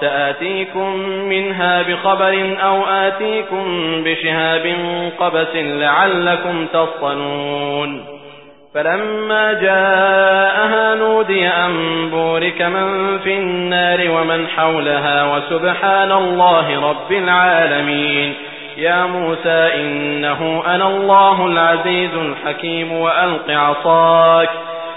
سآتيكم منها بخبر أو آتيكم بشهاب قبس لعلكم تصطنون فلما جاءها نودي أن بورك من في النار ومن حولها وسبحان الله رب العالمين. يا موسى إنه أنا الله العزيز الحكيم وألق عصاك.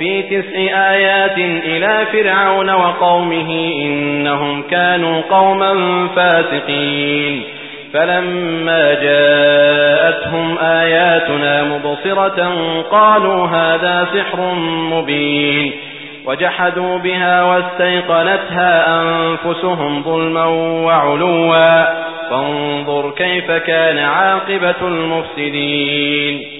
في تسع آيات إلى فرعون وقومه إنهم كانوا قوما فاسقين. فلما جاءتهم آياتنا مبصرة قالوا هذا سحر مبين. وجحدوا بها واستيقنتها أنفسهم ظلما وعلوا. فانظر كيف كان عاقبة المفسدين.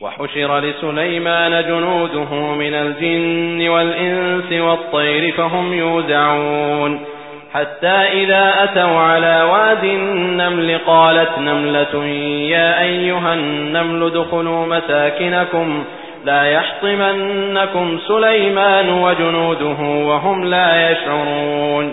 وحشر لسليمان جنوده من الجن والإنس والطير فهم يوزعون. حتى إذا أتوا على واد النمل قالت نملة يا أيها النمل دخلوا مساكنكم لا يحطمنكم سليمان وجنوده وهم لا يشعرون.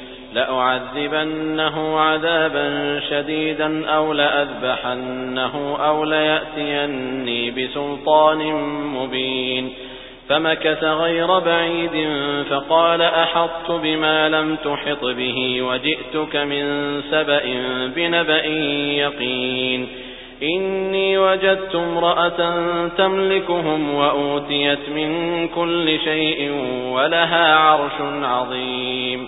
لأعذبنه عذابا شديدا أو لأذبحنه أو ليأتيني بسلطان مبين فمكث غير بعيد فقال أحطت بما لم تحط به وجئتك من سبأ بنبأ يقين إني وجدت امرأة تملكهم وأوتيت من كل شيء ولها عرش عظيم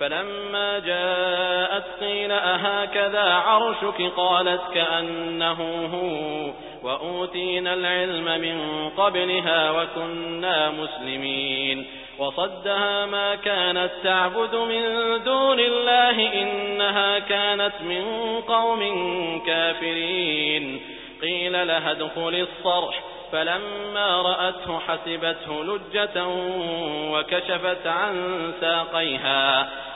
فلما جاءت قيل أهكذا عرشك؟ قالت كأنه هو. وأوتينا العلم من قبلها وكنا مسلمين. وصدها ما كانت تعبد من دون الله إنها كانت من قوم كافرين. قيل لها ادخل الصرح. فلما رأته حسبته لجة وكشفت عن ساقيها.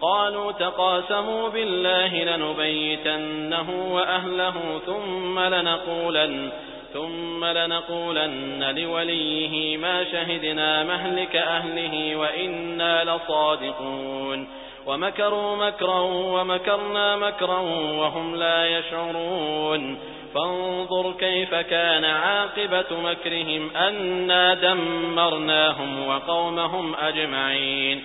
قالوا تقاسموا بالله لنبيتنه وأهله ثم لنقولن ثم لنقولن لوليه ما شهدنا مهلك أهله وإنا لصادقون. ومكروا مكرا ومكرنا مكرا وهم لا يشعرون. فانظر كيف كان عاقبة مكرهم أنا دمرناهم وقومهم أجمعين.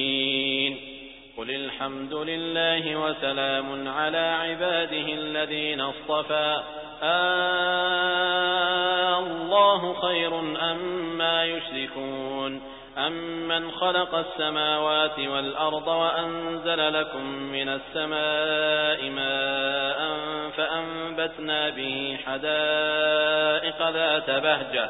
قل الحمد لله وسلام على عباده الذين اصطفى آه الله خير أما ما يشركون أمن خلق السماوات والأرض وأنزل لكم من السماء ماء فأنبتنا به حدائق ذات بهجة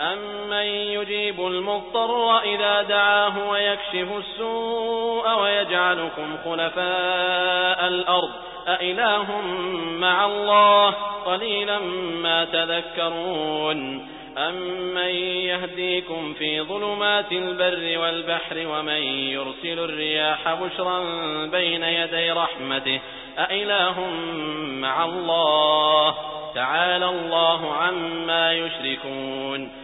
أمن يجيب المضطر إذا دعاه ويكشف السوء ويجعلكم خلفاء الأرض أإله مع الله قليلا ما تذكرون أمن يهديكم في ظلمات البر والبحر ومن يرسل الرياح بشرا بين يدي رحمته أإله مع الله تعالى الله عما يشركون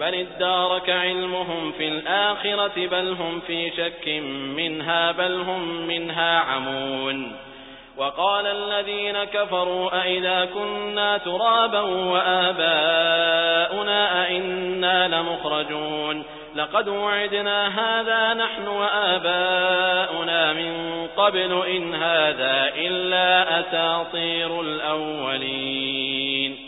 بل ادارك علمهم في الآخرة بل هم في شك منها بل هم منها عمون وقال الذين كفروا أئذا كنا ترابا وآباؤنا أئنا لمخرجون لقد وعدنا هذا نحن وآباؤنا من قبل إن هذا إلا أساطير الأولين